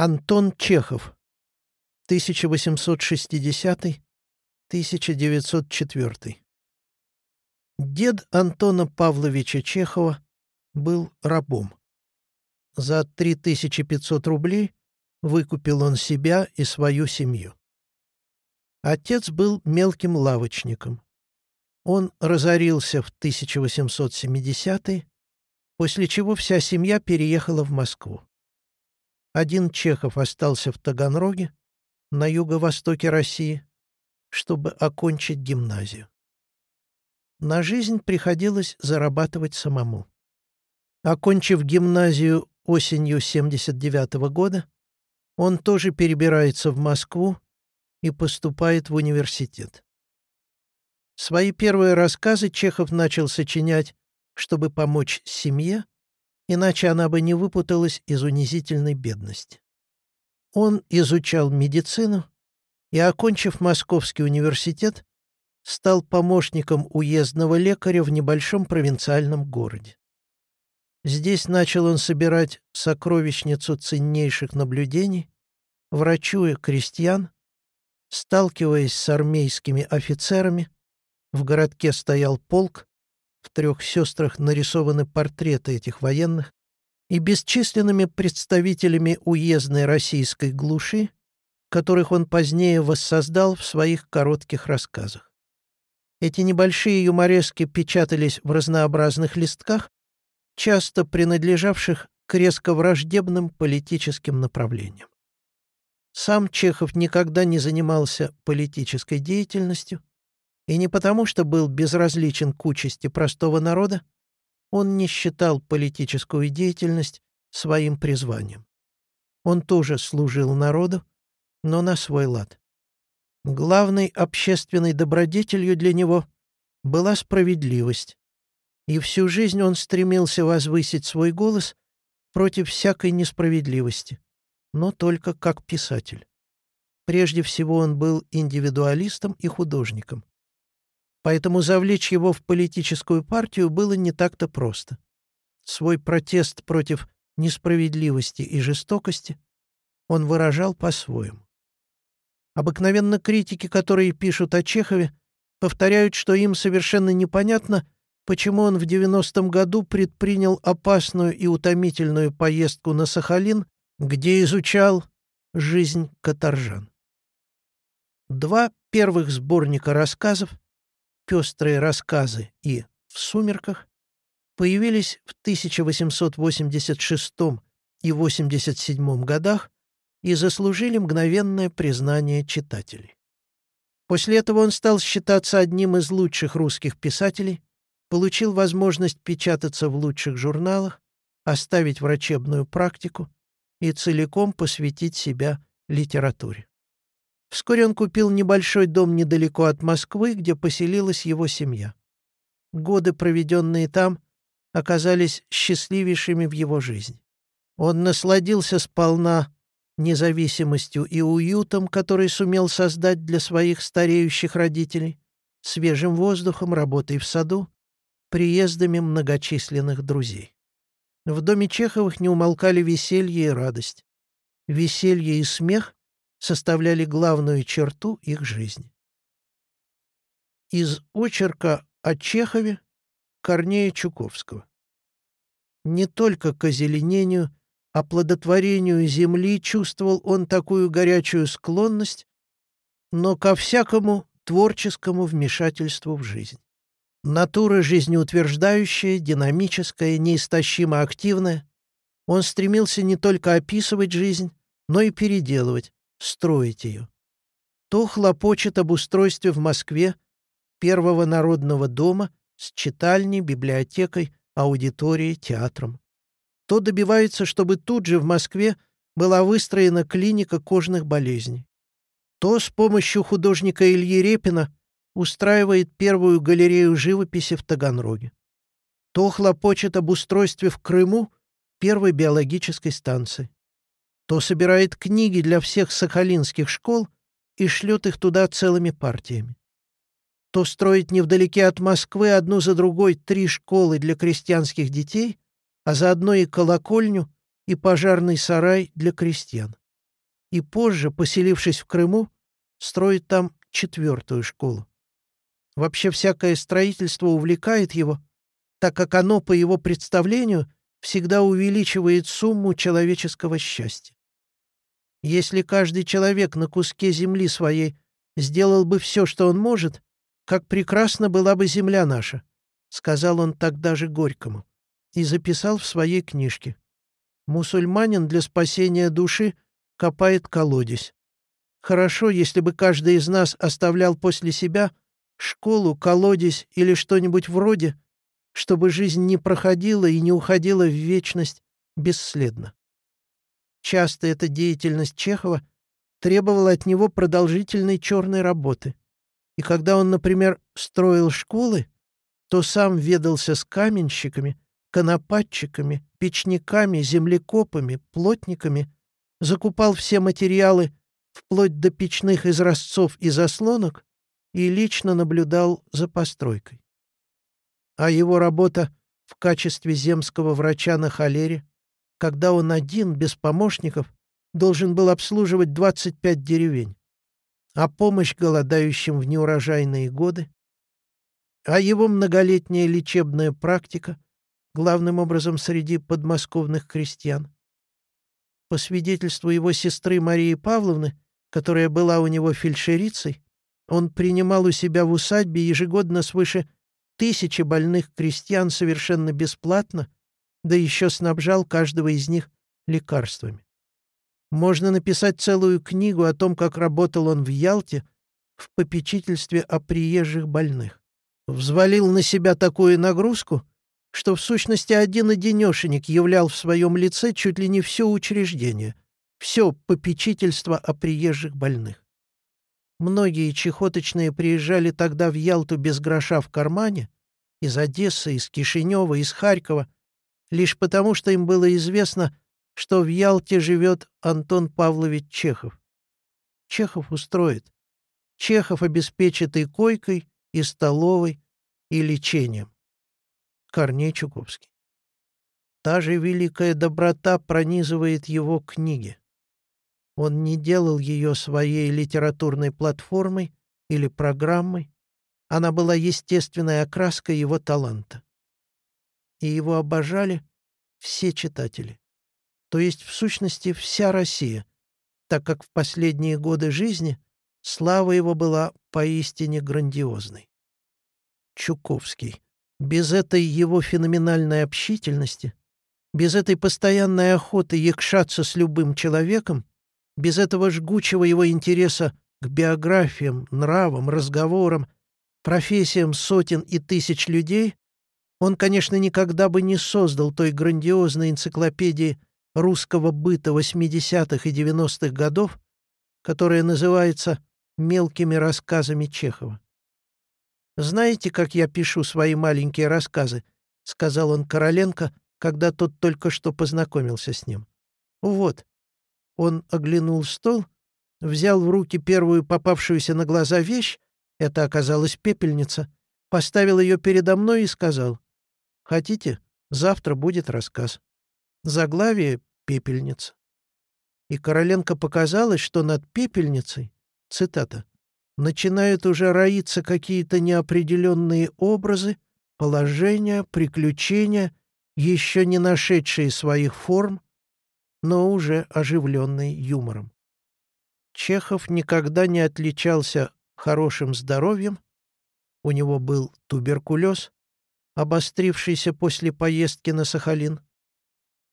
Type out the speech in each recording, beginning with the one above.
Антон Чехов. 1860-1904. Дед Антона Павловича Чехова был рабом. За 3500 рублей выкупил он себя и свою семью. Отец был мелким лавочником. Он разорился в 1870-е, после чего вся семья переехала в Москву. Один Чехов остался в Таганроге, на юго-востоке России, чтобы окончить гимназию. На жизнь приходилось зарабатывать самому. Окончив гимназию осенью 79 -го года, он тоже перебирается в Москву и поступает в университет. Свои первые рассказы Чехов начал сочинять, чтобы помочь семье, иначе она бы не выпуталась из унизительной бедности. Он изучал медицину и, окончив Московский университет, стал помощником уездного лекаря в небольшом провинциальном городе. Здесь начал он собирать сокровищницу ценнейших наблюдений, врачуя крестьян, сталкиваясь с армейскими офицерами, в городке стоял полк, в трех сестрах нарисованы портреты этих военных, и бесчисленными представителями уездной российской глуши, которых он позднее воссоздал в своих коротких рассказах. Эти небольшие юморески печатались в разнообразных листках, часто принадлежавших к резко враждебным политическим направлениям. Сам Чехов никогда не занимался политической деятельностью, и не потому, что был безразличен к участи простого народа, он не считал политическую деятельность своим призванием. Он тоже служил народу, но на свой лад. Главной общественной добродетелью для него была справедливость, и всю жизнь он стремился возвысить свой голос против всякой несправедливости, но только как писатель. Прежде всего он был индивидуалистом и художником поэтому завлечь его в политическую партию было не так-то просто. Свой протест против несправедливости и жестокости он выражал по-своему. Обыкновенно критики, которые пишут о Чехове, повторяют, что им совершенно непонятно, почему он в 90-м году предпринял опасную и утомительную поездку на Сахалин, где изучал жизнь каторжан. Два первых сборника рассказов пестрые рассказы и «В сумерках» появились в 1886 и 87 годах и заслужили мгновенное признание читателей. После этого он стал считаться одним из лучших русских писателей, получил возможность печататься в лучших журналах, оставить врачебную практику и целиком посвятить себя литературе. Вскоре он купил небольшой дом недалеко от Москвы, где поселилась его семья. Годы, проведенные там, оказались счастливейшими в его жизни. Он насладился сполна независимостью и уютом, который сумел создать для своих стареющих родителей, свежим воздухом, работой в саду, приездами многочисленных друзей. В доме Чеховых не умолкали веселье и радость. Веселье и смех составляли главную черту их жизни. Из очерка о Чехове Корнея Чуковского. Не только к озеленению, а плодотворению земли чувствовал он такую горячую склонность, но ко всякому творческому вмешательству в жизнь. Натура жизнеутверждающая, динамическая, неистощимо активная. Он стремился не только описывать жизнь, но и переделывать, строить ее. То хлопочет об устройстве в Москве первого народного дома с читальней, библиотекой, аудиторией, театром. То добивается, чтобы тут же в Москве была выстроена клиника кожных болезней. То с помощью художника Ильи Репина устраивает первую галерею живописи в Таганроге. То хлопочет об устройстве в Крыму первой биологической станции то собирает книги для всех сахалинских школ и шлет их туда целыми партиями. То строит невдалеке от Москвы одну за другой три школы для крестьянских детей, а заодно и колокольню, и пожарный сарай для крестьян. и позже, поселившись в Крыму, строит там четвертую школу. Вообще всякое строительство увлекает его, так как оно, по его представлению, всегда увеличивает сумму человеческого счастья. Если каждый человек на куске земли своей сделал бы все, что он может, как прекрасна была бы земля наша, — сказал он тогда же Горькому, и записал в своей книжке. Мусульманин для спасения души копает колодец. Хорошо, если бы каждый из нас оставлял после себя школу, колодец или что-нибудь вроде, чтобы жизнь не проходила и не уходила в вечность бесследно. Часто эта деятельность Чехова требовала от него продолжительной черной работы. И когда он, например, строил школы, то сам ведался с каменщиками, конопатчиками, печниками, землекопами, плотниками, закупал все материалы вплоть до печных изразцов и заслонок и лично наблюдал за постройкой. А его работа в качестве земского врача на холере, когда он один, без помощников, должен был обслуживать 25 деревень, а помощь голодающим в неурожайные годы, а его многолетняя лечебная практика, главным образом среди подмосковных крестьян. По свидетельству его сестры Марии Павловны, которая была у него фельдшерицей, он принимал у себя в усадьбе ежегодно свыше тысячи больных крестьян совершенно бесплатно, да еще снабжал каждого из них лекарствами. Можно написать целую книгу о том, как работал он в Ялте в попечительстве о приезжих больных. Взвалил на себя такую нагрузку, что в сущности один-одинешенек являл в своем лице чуть ли не все учреждение, все попечительство о приезжих больных. Многие чехоточные приезжали тогда в Ялту без гроша в кармане, из Одессы, из Кишинева, из Харькова, лишь потому, что им было известно, что в Ялте живет Антон Павлович Чехов. Чехов устроит. Чехов обеспечит и койкой, и столовой, и лечением. Корней Чуковский. Та же великая доброта пронизывает его книги. Он не делал ее своей литературной платформой или программой. Она была естественной окраской его таланта. И его обожали все читатели то есть в сущности вся Россия, так как в последние годы жизни слава его была поистине грандиозной. Чуковский. Без этой его феноменальной общительности, без этой постоянной охоты якшаться с любым человеком, без этого жгучего его интереса к биографиям, нравам, разговорам, профессиям сотен и тысяч людей, он, конечно, никогда бы не создал той грандиозной энциклопедии русского быта 80-х и 90-х годов, которая называется «Мелкими рассказами Чехова». «Знаете, как я пишу свои маленькие рассказы?» — сказал он Короленко, когда тот только что познакомился с ним. «Вот». Он оглянул стол, взял в руки первую попавшуюся на глаза вещь, это оказалась пепельница, поставил ее передо мной и сказал, «Хотите, завтра будет рассказ». Заглавие пепельница. И Короленко показалось, что над пепельницей, цитата, начинают уже роиться какие-то неопределенные образы, положения, приключения, еще не нашедшие своих форм, но уже оживленные юмором. Чехов никогда не отличался хорошим здоровьем, у него был туберкулез, обострившийся после поездки на Сахалин,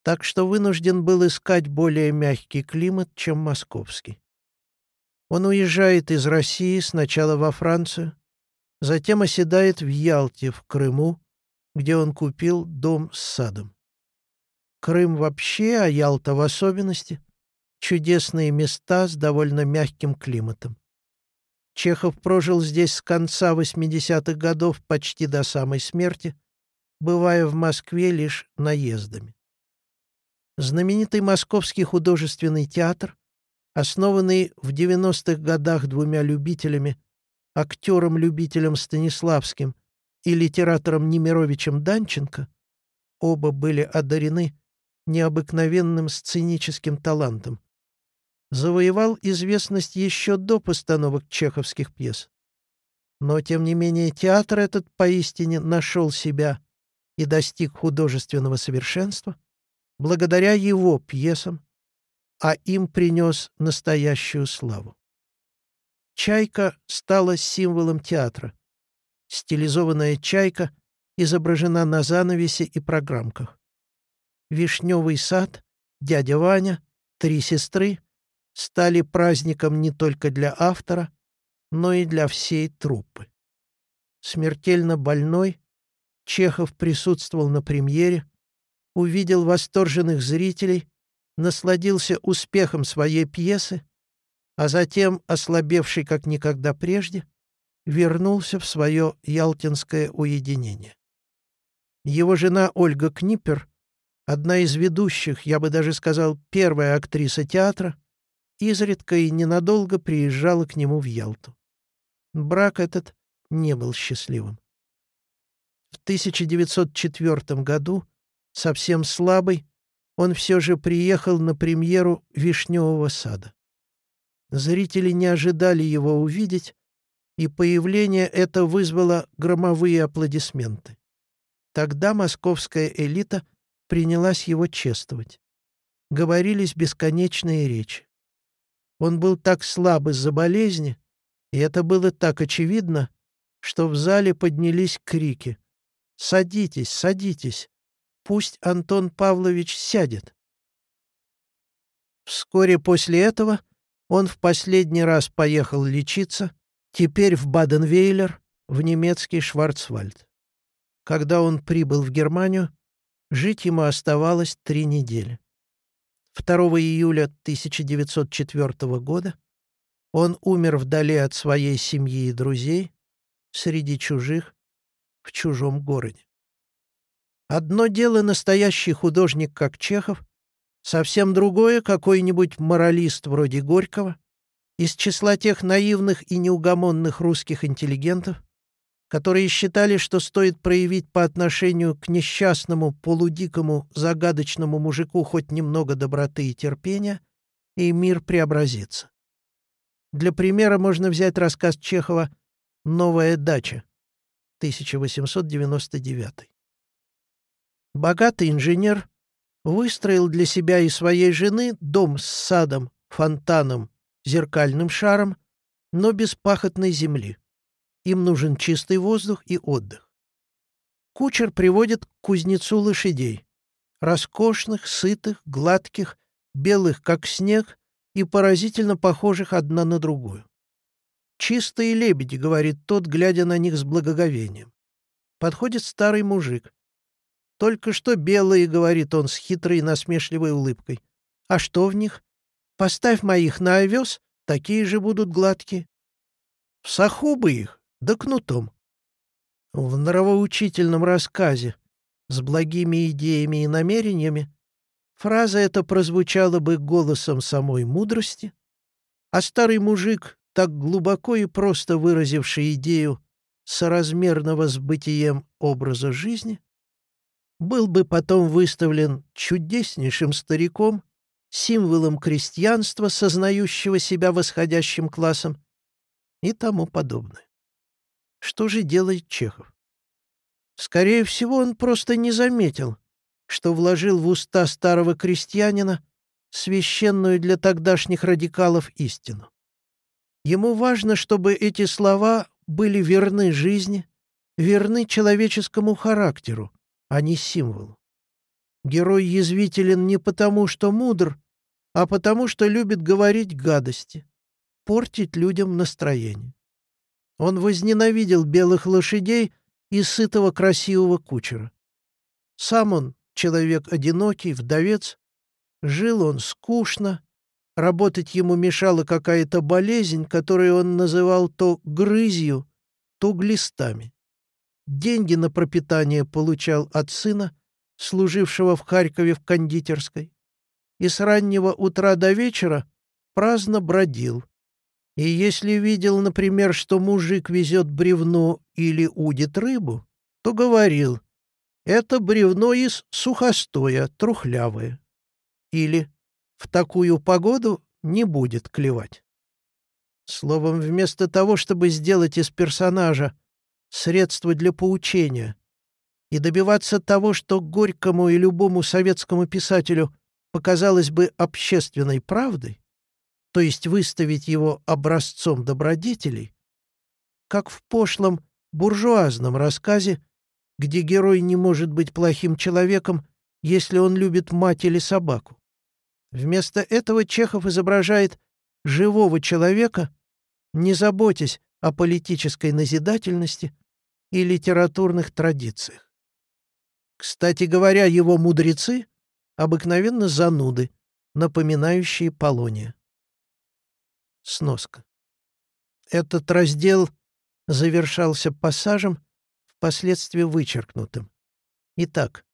так что вынужден был искать более мягкий климат, чем московский. Он уезжает из России сначала во Францию, затем оседает в Ялте, в Крыму, где он купил дом с садом. Крым вообще, а Ялта в особенности — чудесные места с довольно мягким климатом. Чехов прожил здесь с конца 80-х годов почти до самой смерти, бывая в Москве лишь наездами. Знаменитый Московский художественный театр, основанный в 90-х годах двумя любителями, актером-любителем Станиславским и литератором Немировичем Данченко, оба были одарены необыкновенным сценическим талантом. Завоевал известность еще до постановок чеховских пьес. Но, тем не менее, театр этот поистине нашел себя и достиг художественного совершенства благодаря его пьесам, а им принес настоящую славу. Чайка стала символом театра. Стилизованная чайка изображена на занавесе и программках. Вишневый сад, дядя Ваня, три сестры стали праздником не только для автора, но и для всей труппы. Смертельно больной, Чехов присутствовал на премьере, увидел восторженных зрителей, насладился успехом своей пьесы, а затем, ослабевший как никогда прежде, вернулся в свое ялтинское уединение. Его жена Ольга Книпер, одна из ведущих, я бы даже сказал, первая актриса театра, изредка и ненадолго приезжала к нему в Ялту. Брак этот не был счастливым. В 1904 году, совсем слабый, он все же приехал на премьеру «Вишневого сада». Зрители не ожидали его увидеть, и появление это вызвало громовые аплодисменты. Тогда московская элита принялась его чествовать. Говорились бесконечные речи. Он был так слаб из-за болезни, и это было так очевидно, что в зале поднялись крики. «Садитесь, садитесь! Пусть Антон Павлович сядет!» Вскоре после этого он в последний раз поехал лечиться, теперь в Баден-Вейлер, в немецкий Шварцвальд. Когда он прибыл в Германию, жить ему оставалось три недели. 2 июля 1904 года он умер вдали от своей семьи и друзей, среди чужих, в чужом городе. Одно дело настоящий художник, как Чехов, совсем другое какой-нибудь моралист вроде Горького, из числа тех наивных и неугомонных русских интеллигентов, которые считали, что стоит проявить по отношению к несчастному, полудикому, загадочному мужику хоть немного доброты и терпения, и мир преобразится. Для примера можно взять рассказ Чехова «Новая дача», 1899. Богатый инженер выстроил для себя и своей жены дом с садом, фонтаном, зеркальным шаром, но без пахотной земли. Им нужен чистый воздух и отдых. Кучер приводит к кузнецу лошадей. Роскошных, сытых, гладких, белых, как снег, и поразительно похожих одна на другую. «Чистые лебеди», — говорит тот, глядя на них с благоговением. Подходит старый мужик. «Только что белые», — говорит он с хитрой и насмешливой улыбкой. «А что в них? Поставь моих на овес, такие же будут гладкие». «В саху бы их, да кнутом. В нравоучительном рассказе с благими идеями и намерениями фраза эта прозвучала бы голосом самой мудрости, а старый мужик, так глубоко и просто выразивший идею соразмерного с бытием образа жизни, был бы потом выставлен чудеснейшим стариком, символом крестьянства, сознающего себя восходящим классом и тому подобное. Что же делает Чехов? Скорее всего, он просто не заметил, что вложил в уста старого крестьянина священную для тогдашних радикалов истину. Ему важно, чтобы эти слова были верны жизни, верны человеческому характеру, а не символу. Герой язвителен не потому, что мудр, а потому, что любит говорить гадости, портить людям настроение. Он возненавидел белых лошадей и сытого красивого кучера. Сам он, человек одинокий, вдовец, жил он скучно, работать ему мешала какая-то болезнь, которую он называл то грызью, то глистами. Деньги на пропитание получал от сына, служившего в Харькове в кондитерской, и с раннего утра до вечера праздно бродил, и если видел, например, что мужик везет бревно или удит рыбу, то говорил «это бревно из сухостоя, трухлявое». Или «в такую погоду не будет клевать. Словом, вместо того, чтобы сделать из персонажа средство для поучения и добиваться того, что Горькому и любому советскому писателю показалось бы общественной правдой, то есть выставить его образцом добродетелей, как в пошлом буржуазном рассказе, где герой не может быть плохим человеком, если он любит мать или собаку. Вместо этого Чехов изображает живого человека, не заботясь о политической назидательности и литературных традициях. Кстати говоря, его мудрецы — обыкновенно зануды, напоминающие Полония. Сноска. Этот раздел завершался пассажем, впоследствии вычеркнутым. Итак,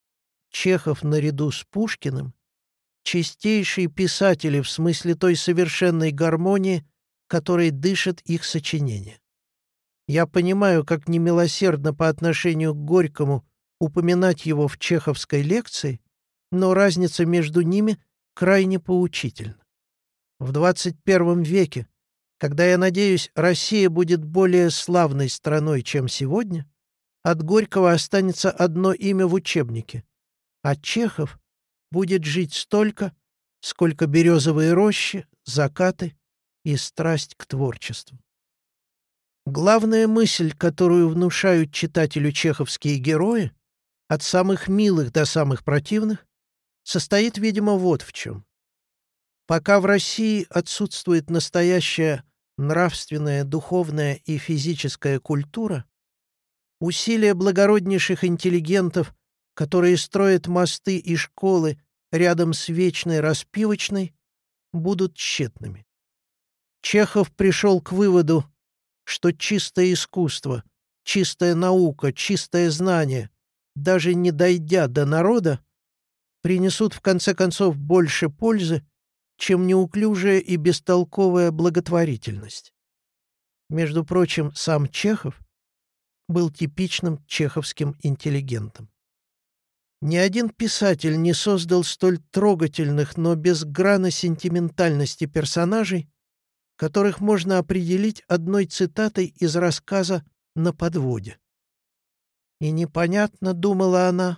Чехов наряду с Пушкиным — чистейшие писатели в смысле той совершенной гармонии, которой дышит их сочинение. Я понимаю, как немилосердно по отношению к Горькому упоминать его в чеховской лекции, но разница между ними крайне поучительна. В 21 веке, когда, я надеюсь, Россия будет более славной страной, чем сегодня, от Горького останется одно имя в учебнике, а Чехов будет жить столько, сколько березовые рощи, закаты и страсть к творчеству. Главная мысль, которую внушают читателю чеховские герои, от самых милых до самых противных, состоит, видимо, вот в чем. Пока в России отсутствует настоящая нравственная, духовная и физическая культура, усилия благороднейших интеллигентов, которые строят мосты и школы рядом с вечной распивочной, будут тщетными. Чехов пришел к выводу, что чистое искусство, чистая наука, чистое знание, даже не дойдя до народа, принесут в конце концов больше пользы, чем неуклюжая и бестолковая благотворительность. Между прочим, сам Чехов был типичным чеховским интеллигентом. Ни один писатель не создал столь трогательных, но без грана сентиментальности персонажей, которых можно определить одной цитатой из рассказа «На подводе». И непонятно, думала она,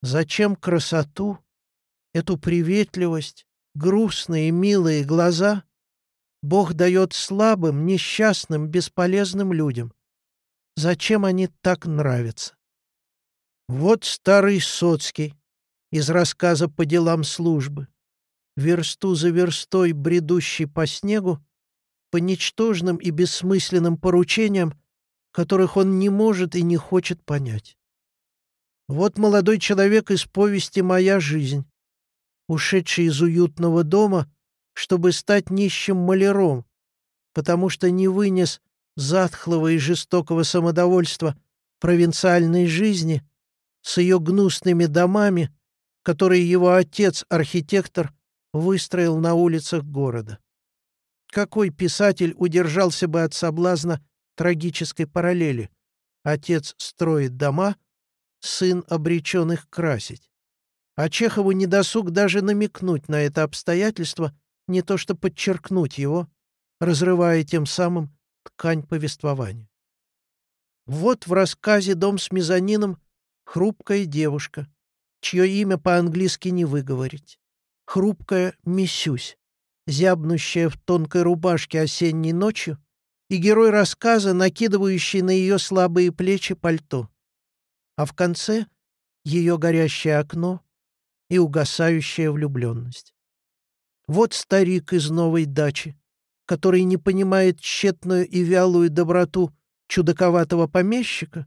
зачем красоту, эту приветливость, грустные милые глаза Бог дает слабым, несчастным, бесполезным людям. Зачем они так нравятся? Вот старый Соцкий из рассказа по делам службы, версту за верстой бредущий по снегу, по ничтожным и бессмысленным поручениям, которых он не может и не хочет понять. Вот молодой человек из повести «Моя жизнь», ушедший из уютного дома, чтобы стать нищим маляром, потому что не вынес затхлого и жестокого самодовольства провинциальной жизни с ее гнусными домами, которые его отец, архитектор, выстроил на улицах города. Какой писатель удержался бы от соблазна трагической параллели? Отец строит дома, сын обречен их красить. А Чехову не досуг даже намекнуть на это обстоятельство, не то что подчеркнуть его, разрывая тем самым ткань повествования. Вот в рассказе «Дом с мезонином» хрупкая девушка, чье имя по-английски не выговорить. Хрупкая Миссюсь, зябнущая в тонкой рубашке осенней ночью, и герой рассказа, накидывающий на ее слабые плечи пальто. А в конце — ее горящее окно, и угасающая влюбленность. Вот старик из новой дачи, который не понимает тщетную и вялую доброту чудаковатого помещика,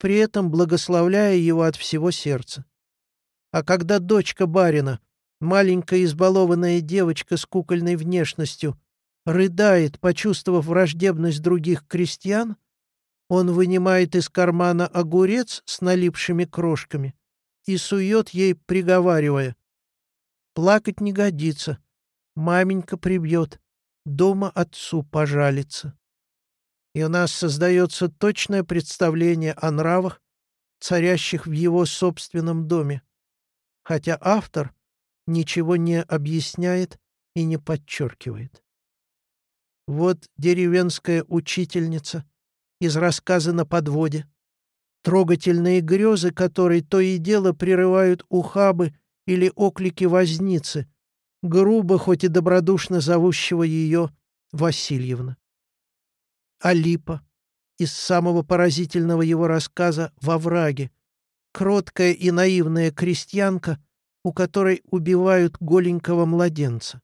при этом благословляя его от всего сердца. А когда дочка барина, маленькая избалованная девочка с кукольной внешностью, рыдает, почувствовав враждебность других крестьян, он вынимает из кармана огурец с налипшими крошками и сует ей, приговаривая. «Плакать не годится. Маменька прибьет. Дома отцу пожалится». И у нас создается точное представление о нравах, царящих в его собственном доме, хотя автор ничего не объясняет и не подчеркивает. Вот деревенская учительница из рассказа на подводе, трогательные грезы, которые то и дело прерывают ухабы или оклики возницы, грубо, хоть и добродушно зовущего ее Васильевна. Алипа из самого поразительного его рассказа «Во враге», кроткая и наивная крестьянка, у которой убивают голенького младенца.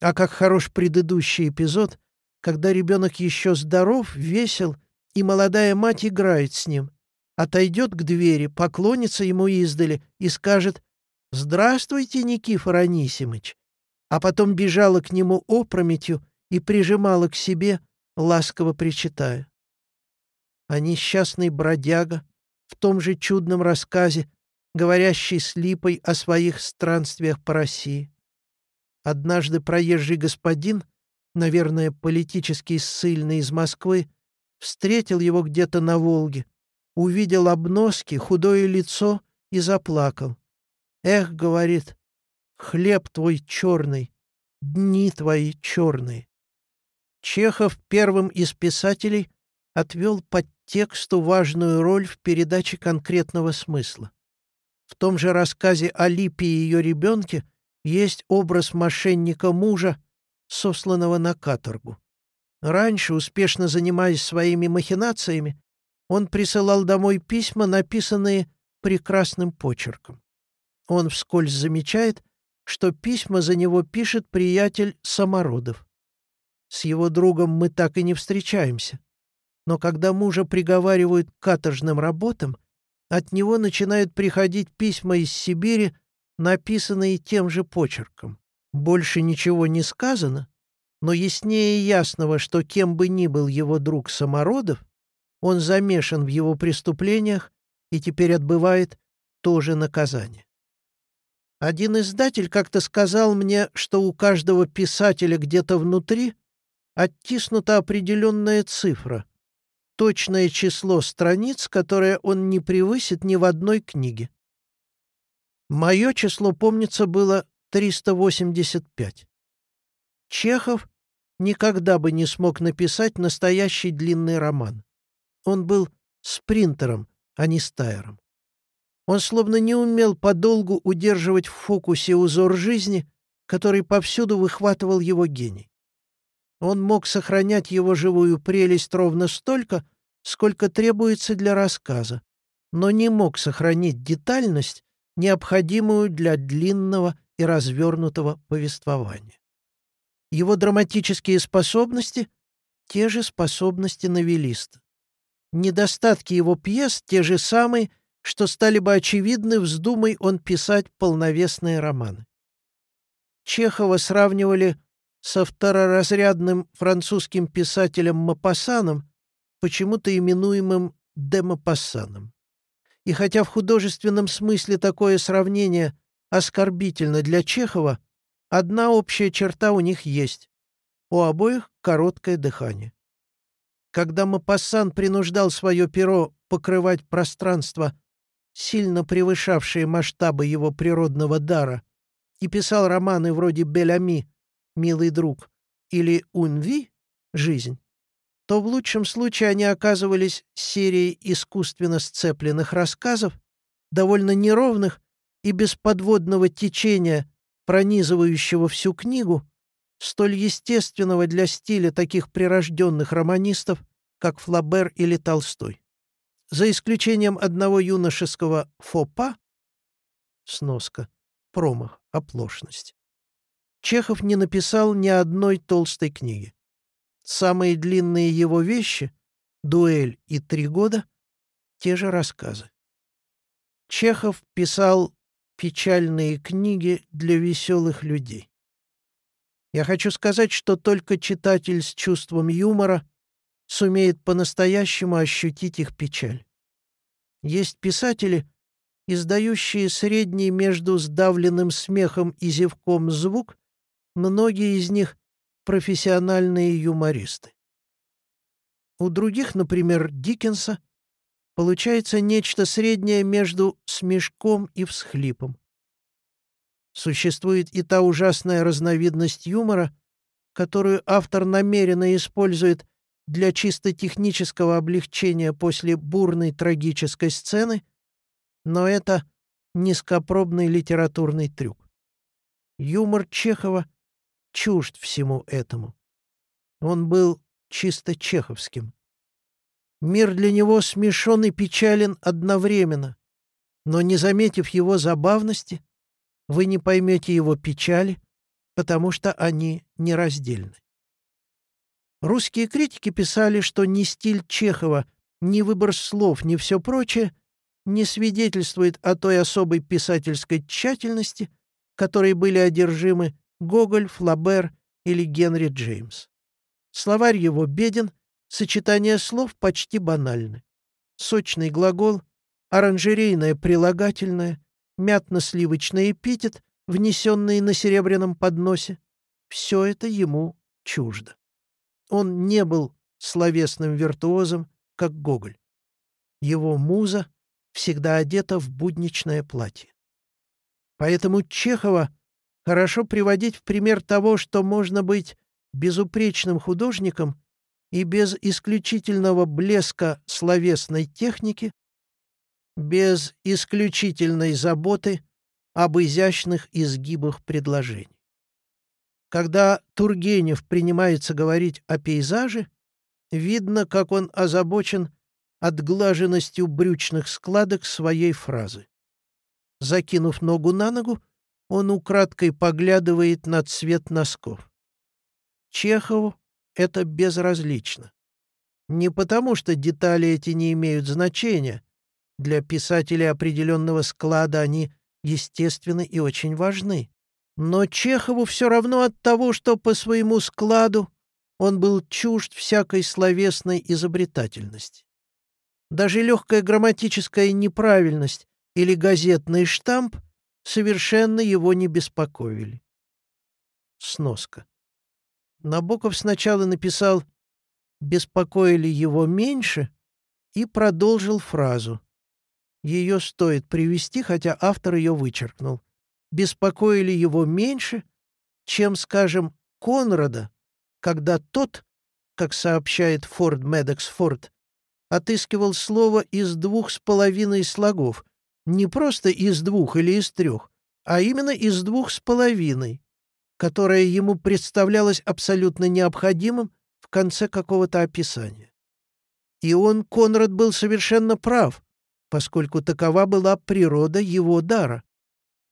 А как хорош предыдущий эпизод, когда ребенок еще здоров, весел, и молодая мать играет с ним, отойдет к двери, поклонится ему издали и скажет «Здравствуйте, Никифор Анисимыч», а потом бежала к нему опрометью и прижимала к себе, ласково причитая. А несчастный бродяга в том же чудном рассказе, говорящий с Липой о своих странствиях по России. Однажды проезжий господин, наверное, политически ссыльный из Москвы, встретил его где-то на Волге, увидел обноски, худое лицо и заплакал. «Эх, — говорит, — хлеб твой черный, дни твои черные». Чехов первым из писателей отвел под тексту важную роль в передаче конкретного смысла. В том же рассказе о Липе и ее ребенке — есть образ мошенника-мужа, сосланного на каторгу. Раньше, успешно занимаясь своими махинациями, он присылал домой письма, написанные прекрасным почерком. Он вскользь замечает, что письма за него пишет приятель Самородов. С его другом мы так и не встречаемся. Но когда мужа приговаривают к каторжным работам, от него начинают приходить письма из Сибири написанные тем же почерком. Больше ничего не сказано, но яснее ясного, что кем бы ни был его друг Самородов, он замешан в его преступлениях и теперь отбывает то же наказание. Один издатель как-то сказал мне, что у каждого писателя где-то внутри оттиснута определенная цифра, точное число страниц, которое он не превысит ни в одной книге. Мое число, помнится, было 385. Чехов никогда бы не смог написать настоящий длинный роман. Он был спринтером, а не стайером. Он словно не умел подолгу удерживать в фокусе узор жизни, который повсюду выхватывал его гений. Он мог сохранять его живую прелесть ровно столько, сколько требуется для рассказа, но не мог сохранить детальность, необходимую для длинного и развернутого повествования. Его драматические способности — те же способности новелиста. Недостатки его пьес — те же самые, что стали бы очевидны, вздумай он писать полновесные романы. Чехова сравнивали со второразрядным французским писателем Мапассаном, почему-то именуемым де Мапассаном. И хотя в художественном смысле такое сравнение оскорбительно для Чехова, одна общая черта у них есть. У обоих короткое дыхание. Когда Мапассан принуждал свое перо покрывать пространство, сильно превышавшие масштабы его природного дара, и писал романы вроде «Белями», «Милый друг» или «Унви» — «Жизнь», то в лучшем случае они оказывались серией искусственно сцепленных рассказов, довольно неровных и без подводного течения, пронизывающего всю книгу, столь естественного для стиля таких прирожденных романистов, как Флабер или Толстой. За исключением одного юношеского «фопа» — сноска, промах, оплошность. Чехов не написал ни одной толстой книги. Самые длинные его вещи — «Дуэль» и «Три года» — те же рассказы. Чехов писал печальные книги для веселых людей. Я хочу сказать, что только читатель с чувством юмора сумеет по-настоящему ощутить их печаль. Есть писатели, издающие средний между сдавленным смехом и зевком звук, многие из них профессиональные юмористы. У других, например, Диккенса, получается нечто среднее между смешком и всхлипом. Существует и та ужасная разновидность юмора, которую автор намеренно использует для чисто технического облегчения после бурной трагической сцены, но это низкопробный литературный трюк. Юмор Чехова чужд всему этому. Он был чисто чеховским. Мир для него смешон и печален одновременно, но не заметив его забавности, вы не поймете его печали, потому что они нераздельны. Русские критики писали, что ни стиль Чехова, ни выбор слов, ни все прочее не свидетельствует о той особой писательской тщательности, которой были одержимы Гоголь, Флабер или Генри Джеймс. Словарь его беден, сочетание слов почти банальны. Сочный глагол, оранжерейное прилагательное, мятно-сливочный эпитет, внесенный на серебряном подносе — все это ему чуждо. Он не был словесным виртуозом, как Гоголь. Его муза всегда одета в будничное платье. Поэтому Чехова хорошо приводить в пример того, что можно быть безупречным художником и без исключительного блеска словесной техники, без исключительной заботы об изящных изгибах предложений. Когда Тургенев принимается говорить о пейзаже, видно, как он озабочен отглаженностью брючных складок своей фразы. Закинув ногу на ногу, он украдкой поглядывает на цвет носков. Чехову это безразлично. Не потому, что детали эти не имеют значения. Для писателя определенного склада они естественны и очень важны. Но Чехову все равно от того, что по своему складу он был чужд всякой словесной изобретательности. Даже легкая грамматическая неправильность или газетный штамп совершенно его не беспокоили. Сноска. Набоков сначала написал «беспокоили его меньше» и продолжил фразу. Ее стоит привести, хотя автор ее вычеркнул. Беспокоили его меньше, чем, скажем, Конрада, когда тот, как сообщает Форд Медекс Форд, отыскивал слово из двух с половиной слогов, не просто из двух или из трех, а именно из двух с половиной, которое ему представлялось абсолютно необходимым в конце какого-то описания. И он, Конрад, был совершенно прав, поскольку такова была природа его дара.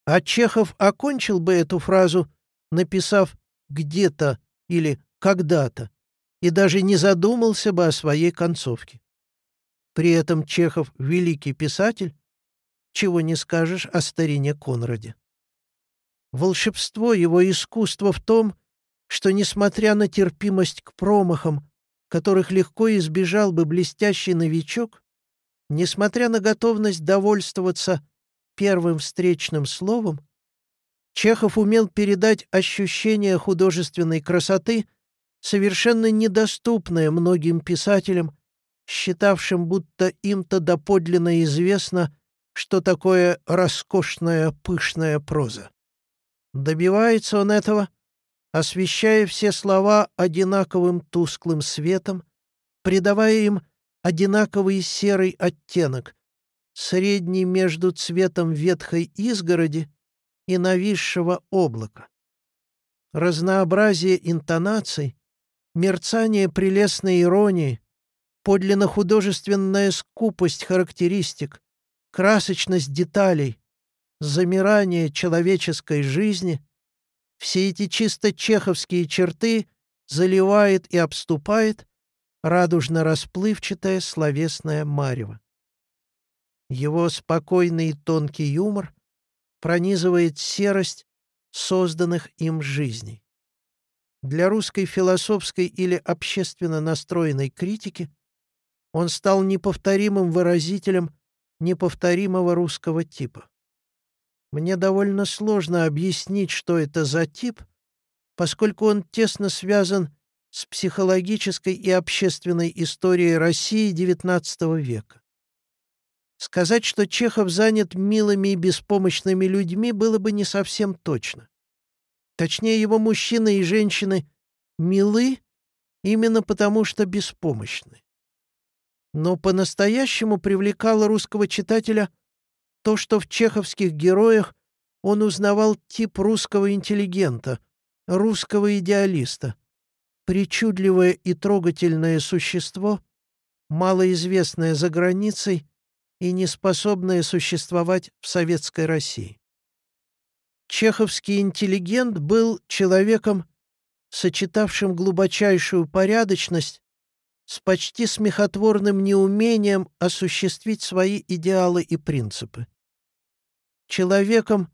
А Чехов окончил бы эту фразу, написав «где-то» или «когда-то», и даже не задумался бы о своей концовке. При этом Чехов — великий писатель, чего не скажешь о старине Конраде. Волшебство его искусства в том, что, несмотря на терпимость к промахам, которых легко избежал бы блестящий новичок, несмотря на готовность довольствоваться первым встречным словом, Чехов умел передать ощущение художественной красоты, совершенно недоступное многим писателям, считавшим, будто им-то доподлинно известно, что такое роскошная пышная проза. Добивается он этого, освещая все слова одинаковым тусклым светом, придавая им одинаковый серый оттенок, средний между цветом ветхой изгороди и нависшего облака. Разнообразие интонаций, мерцание прелестной иронии, подлинно художественная скупость характеристик, красочность деталей, замирание человеческой жизни, все эти чисто чеховские черты заливает и обступает радужно-расплывчатое словесное марево. Его спокойный и тонкий юмор пронизывает серость созданных им жизней. Для русской философской или общественно настроенной критики он стал неповторимым выразителем неповторимого русского типа. Мне довольно сложно объяснить, что это за тип, поскольку он тесно связан с психологической и общественной историей России XIX века. Сказать, что Чехов занят милыми и беспомощными людьми, было бы не совсем точно. Точнее, его мужчины и женщины милы именно потому, что беспомощны. Но по-настоящему привлекало русского читателя то, что в чеховских героях он узнавал тип русского интеллигента, русского идеалиста, причудливое и трогательное существо, малоизвестное за границей и неспособное существовать в советской России. Чеховский интеллигент был человеком, сочетавшим глубочайшую порядочность с почти смехотворным неумением осуществить свои идеалы и принципы. Человеком,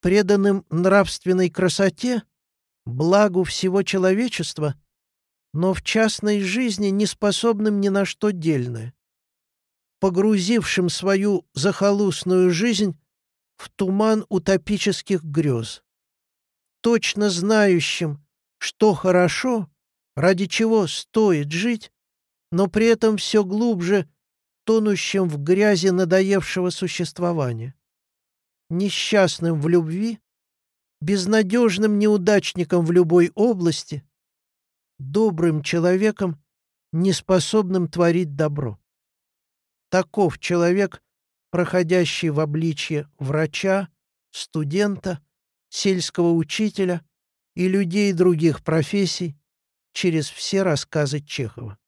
преданным нравственной красоте, благу всего человечества, но в частной жизни не способным ни на что дельное, погрузившим свою захолустную жизнь в туман утопических грез, точно знающим, что хорошо, ради чего стоит жить, но при этом все глубже тонущим в грязи надоевшего существования, несчастным в любви, безнадежным неудачником в любой области, добрым человеком, неспособным творить добро. Таков человек, проходящий в обличье врача, студента, сельского учителя и людей других профессий через все рассказы Чехова.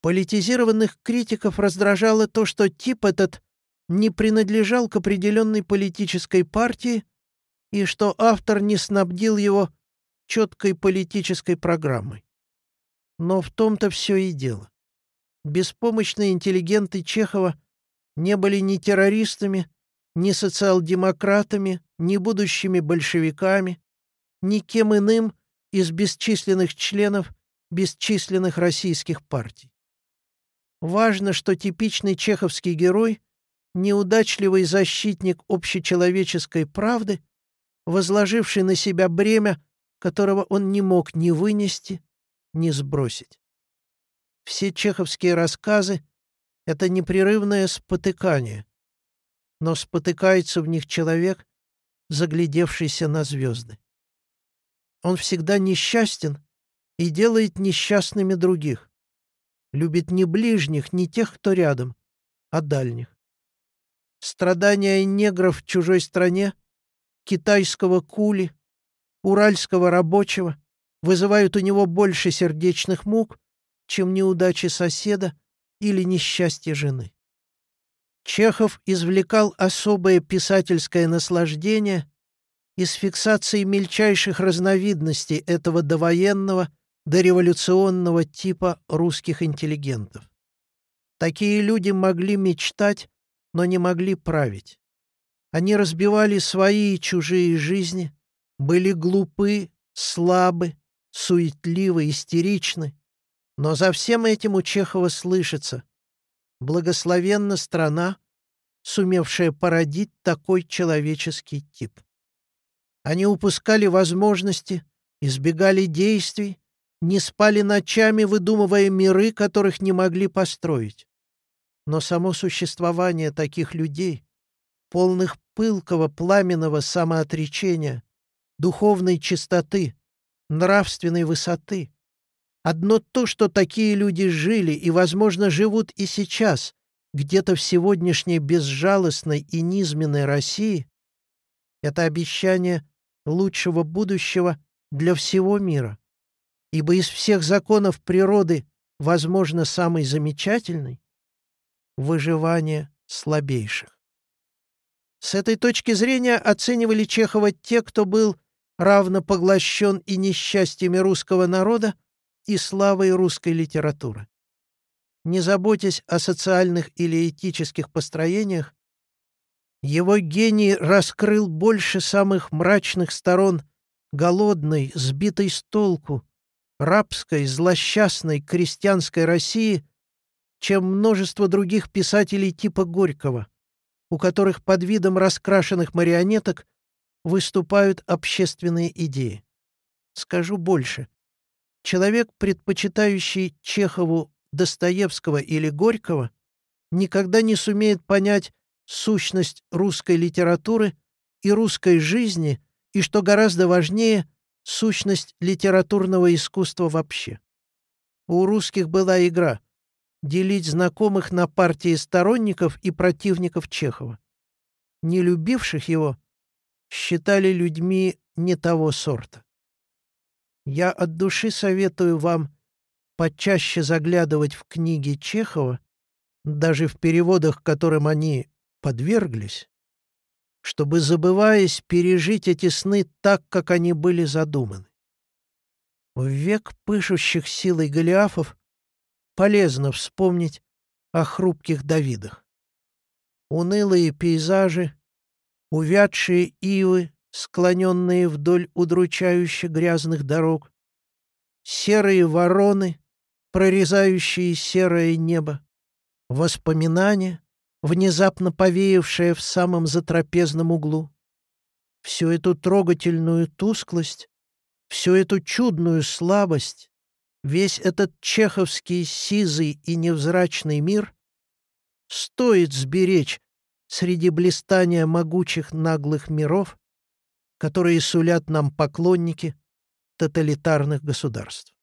Политизированных критиков раздражало то, что тип этот не принадлежал к определенной политической партии и что автор не снабдил его четкой политической программой. Но в том-то все и дело. Беспомощные интеллигенты Чехова не были ни террористами, ни социал-демократами, ни будущими большевиками, ни кем иным из бесчисленных членов бесчисленных российских партий. Важно, что типичный чеховский герой, неудачливый защитник общечеловеческой правды, возложивший на себя бремя, которого он не мог ни вынести, ни сбросить. Все чеховские рассказы — это непрерывное спотыкание, но спотыкается в них человек, заглядевшийся на звезды. Он всегда несчастен и делает несчастными других. Любит не ближних, не тех, кто рядом, а дальних. Страдания негров в чужой стране, китайского кули, уральского рабочего вызывают у него больше сердечных мук, чем неудачи соседа или несчастье жены. Чехов извлекал особое писательское наслаждение из фиксации мельчайших разновидностей этого довоенного, дореволюционного типа русских интеллигентов. Такие люди могли мечтать, но не могли править. Они разбивали свои и чужие жизни, были глупы, слабы, суетливы, истеричны, но за всем этим у Чехова слышится «Благословенна страна, сумевшая породить такой человеческий тип». Они упускали возможности, избегали действий, не спали ночами, выдумывая миры, которых не могли построить. Но само существование таких людей, полных пылкого пламенного самоотречения, духовной чистоты, нравственной высоты, Одно то, что такие люди жили и, возможно, живут и сейчас, где-то в сегодняшней безжалостной и низменной России, это обещание лучшего будущего для всего мира. Ибо из всех законов природы, возможно, самый замечательный — выживание слабейших. С этой точки зрения оценивали Чехова те, кто был равно поглощен и несчастьями русского народа, и славой русской литературы. Не заботясь о социальных или этических построениях, его гений раскрыл больше самых мрачных сторон голодной, сбитой с толку, рабской, злосчастной крестьянской России, чем множество других писателей типа Горького, у которых под видом раскрашенных марионеток выступают общественные идеи. Скажу больше. Человек, предпочитающий Чехову Достоевского или Горького, никогда не сумеет понять сущность русской литературы и русской жизни, и, что гораздо важнее, сущность литературного искусства вообще. У русских была игра — делить знакомых на партии сторонников и противников Чехова. Не любивших его считали людьми не того сорта. Я от души советую вам почаще заглядывать в книги Чехова, даже в переводах, которым они подверглись, чтобы, забываясь, пережить эти сны так, как они были задуманы. В век пышущих силой Голиафов полезно вспомнить о хрупких Давидах. Унылые пейзажи, увядшие ивы, склоненные вдоль удручающе грязных дорог, серые вороны, прорезающие серое небо, воспоминания, внезапно повеявшее в самом затрапезном углу. Всю эту трогательную тусклость, всю эту чудную слабость, весь этот чеховский сизый и невзрачный мир стоит сберечь среди блистания могучих наглых миров, которые сулят нам поклонники тоталитарных государств.